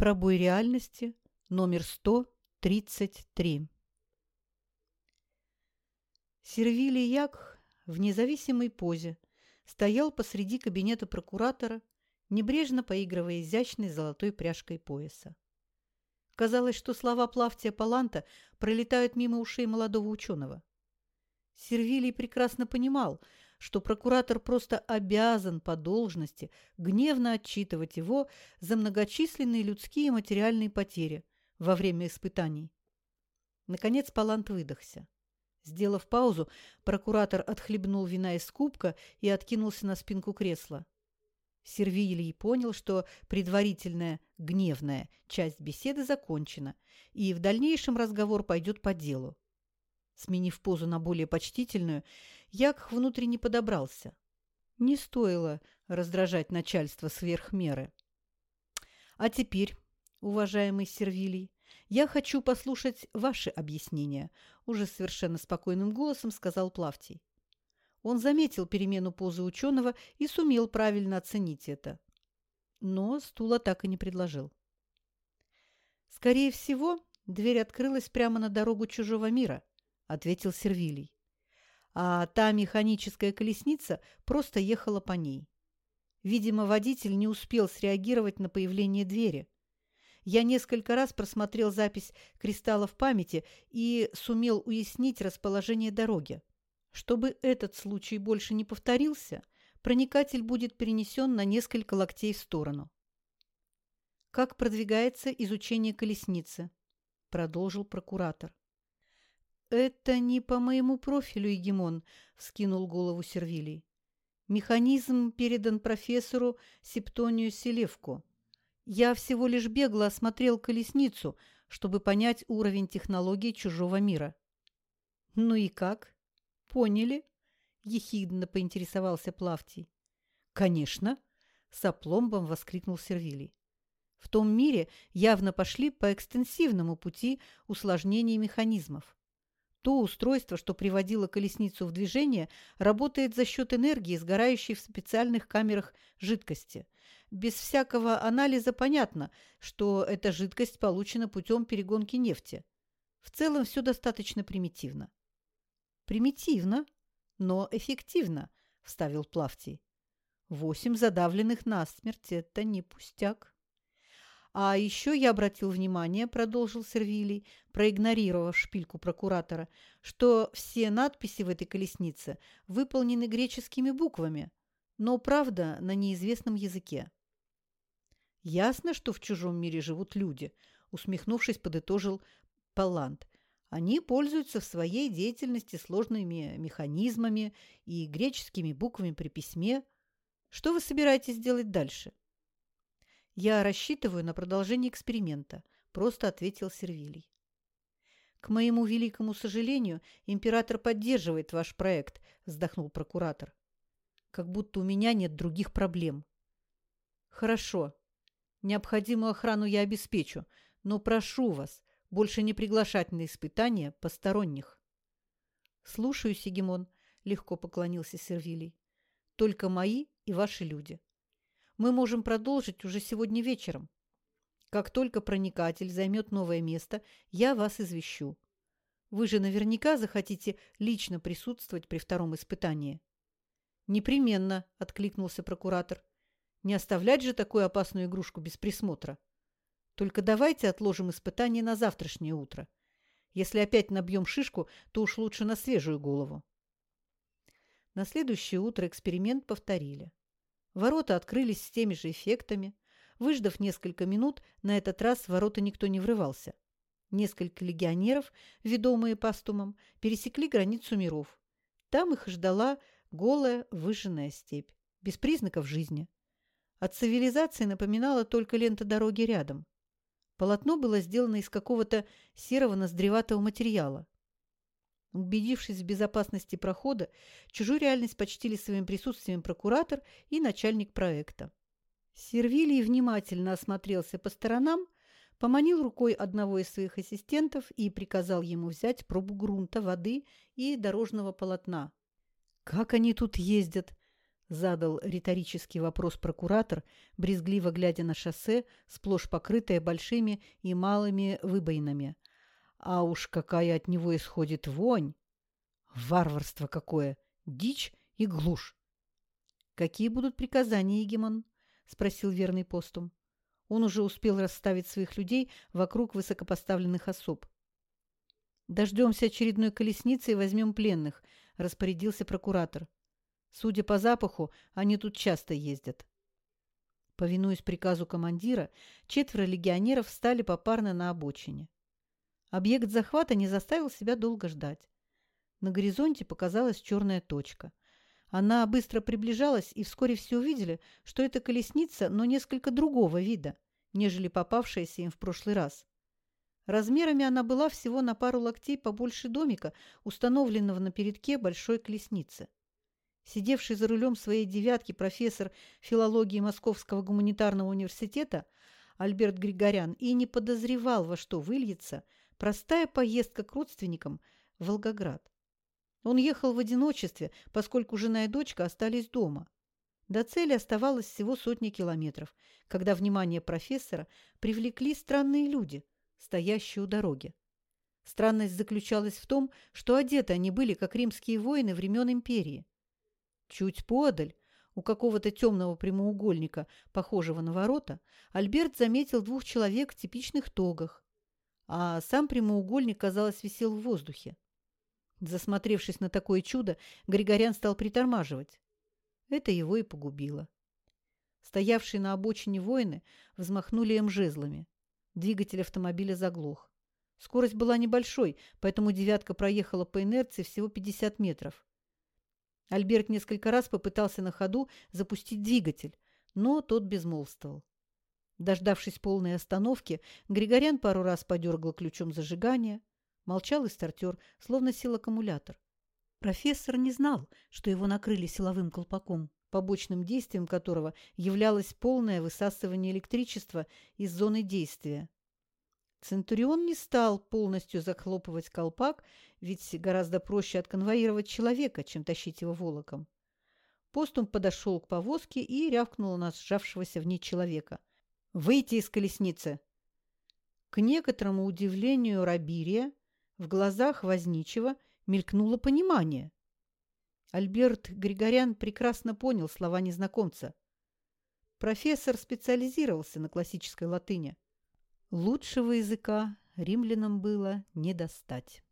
Пробой реальности номер 133. Сервилий Як в независимой позе стоял посреди кабинета прокуратора, небрежно поигрывая изящной золотой пряжкой пояса. Казалось, что слова Плавтия Паланта пролетают мимо ушей молодого ученого. Сервилий прекрасно понимал, что прокуратор просто обязан по должности гневно отчитывать его за многочисленные людские и материальные потери во время испытаний. Наконец Палант выдохся. Сделав паузу, прокуратор отхлебнул вина из кубка и откинулся на спинку кресла. Сервилий понял, что предварительная гневная часть беседы закончена, и в дальнейшем разговор пойдет по делу. Сменив позу на более почтительную, Як внутренне подобрался. Не стоило раздражать начальство сверх меры. А теперь, уважаемый Сервилий, я хочу послушать ваши объяснения, уже совершенно спокойным голосом сказал Плавтий. Он заметил перемену позы ученого и сумел правильно оценить это. Но стула так и не предложил. Скорее всего, дверь открылась прямо на дорогу чужого мира, ответил Сервилий. А та механическая колесница просто ехала по ней. Видимо, водитель не успел среагировать на появление двери. Я несколько раз просмотрел запись кристаллов памяти и сумел уяснить расположение дороги. Чтобы этот случай больше не повторился, проникатель будет перенесен на несколько локтей в сторону. «Как продвигается изучение колесницы?» – продолжил прокуратор. «Это не по моему профилю, Егемон», — вскинул голову Сервилий. «Механизм передан профессору Септонию Селевку. Я всего лишь бегло осмотрел колесницу, чтобы понять уровень технологий чужого мира». «Ну и как? Поняли?» — ехидно поинтересовался Плавтий. «Конечно!» — с опломбом воскликнул Сервилий. В том мире явно пошли по экстенсивному пути усложнения механизмов. То устройство, что приводило колесницу в движение, работает за счет энергии, сгорающей в специальных камерах жидкости. Без всякого анализа понятно, что эта жидкость получена путем перегонки нефти. В целом все достаточно примитивно. «Примитивно, но эффективно», – вставил Плавтий. «Восемь задавленных насмерть – это не пустяк». А еще я обратил внимание, продолжил Сервилий, проигнорировав шпильку прокуратора, что все надписи в этой колеснице выполнены греческими буквами, но, правда, на неизвестном языке. Ясно, что в чужом мире живут люди, усмехнувшись, подытожил Паллант. Они пользуются в своей деятельности сложными механизмами и греческими буквами при письме. Что вы собираетесь делать дальше? «Я рассчитываю на продолжение эксперимента», – просто ответил Сервилий. «К моему великому сожалению, император поддерживает ваш проект», – вздохнул прокуратор. «Как будто у меня нет других проблем». «Хорошо. Необходимую охрану я обеспечу, но прошу вас больше не приглашать на испытания посторонних». «Слушаю, Сигемон», – легко поклонился Сервилий. «Только мои и ваши люди» мы можем продолжить уже сегодня вечером. Как только проникатель займет новое место, я вас извещу. Вы же наверняка захотите лично присутствовать при втором испытании. Непременно, откликнулся прокуратор. Не оставлять же такую опасную игрушку без присмотра. Только давайте отложим испытание на завтрашнее утро. Если опять набьем шишку, то уж лучше на свежую голову. На следующее утро эксперимент повторили. Ворота открылись с теми же эффектами. Выждав несколько минут, на этот раз ворота никто не врывался. Несколько легионеров, ведомые пастумом, пересекли границу миров. Там их ждала голая выжженная степь, без признаков жизни. От цивилизации напоминала только лента дороги рядом. Полотно было сделано из какого-то серого ноздреватого материала. Убедившись в безопасности прохода, чужую реальность почтили своим присутствием прокуратор и начальник проекта. Сервилий внимательно осмотрелся по сторонам, поманил рукой одного из своих ассистентов и приказал ему взять пробу грунта, воды и дорожного полотна. «Как они тут ездят!» – Задал риторический вопрос прокуратор, брезгливо глядя на шоссе, сплошь покрытое большими и малыми выбоинами. А уж какая от него исходит вонь! Варварство какое! Дичь и глушь! Какие будут приказания, Егемон? — спросил верный постум. Он уже успел расставить своих людей вокруг высокопоставленных особ. «Дождемся очередной колесницы и возьмем пленных», — распорядился прокуратор. Судя по запаху, они тут часто ездят. Повинуясь приказу командира, четверо легионеров встали попарно на обочине. Объект захвата не заставил себя долго ждать. На горизонте показалась черная точка. Она быстро приближалась, и вскоре все увидели, что это колесница, но несколько другого вида, нежели попавшаяся им в прошлый раз. Размерами она была всего на пару локтей побольше домика, установленного на передке большой колесницы. Сидевший за рулем своей «девятки» профессор филологии Московского гуманитарного университета Альберт Григорян и не подозревал, во что выльется простая поездка к родственникам в Волгоград. Он ехал в одиночестве, поскольку жена и дочка остались дома. До цели оставалось всего сотни километров, когда внимание профессора привлекли странные люди, стоящие у дороги. Странность заключалась в том, что одеты они были, как римские воины времен империи. Чуть подаль, у какого-то темного прямоугольника, похожего на ворота, Альберт заметил двух человек в типичных тогах, а сам прямоугольник, казалось, висел в воздухе. Засмотревшись на такое чудо, Григорян стал притормаживать. Это его и погубило. Стоявшие на обочине воины взмахнули им жезлами. Двигатель автомобиля заглох. Скорость была небольшой, поэтому «девятка» проехала по инерции всего 50 метров. Альберт несколько раз попытался на ходу запустить двигатель, но тот безмолвствовал. Дождавшись полной остановки, Григорян пару раз подергал ключом зажигания. Молчал и стартер, словно сел аккумулятор. Профессор не знал, что его накрыли силовым колпаком, побочным действием которого являлось полное высасывание электричества из зоны действия. Центурион не стал полностью захлопывать колпак, ведь гораздо проще отконвоировать человека, чем тащить его волоком. Постум подошел к повозке и рявкнул на сжавшегося в ней человека. «Выйти из колесницы!» К некоторому удивлению Рабирия в глазах возничего мелькнуло понимание. Альберт Григорян прекрасно понял слова незнакомца. Профессор специализировался на классической латыни. Лучшего языка римлянам было не достать.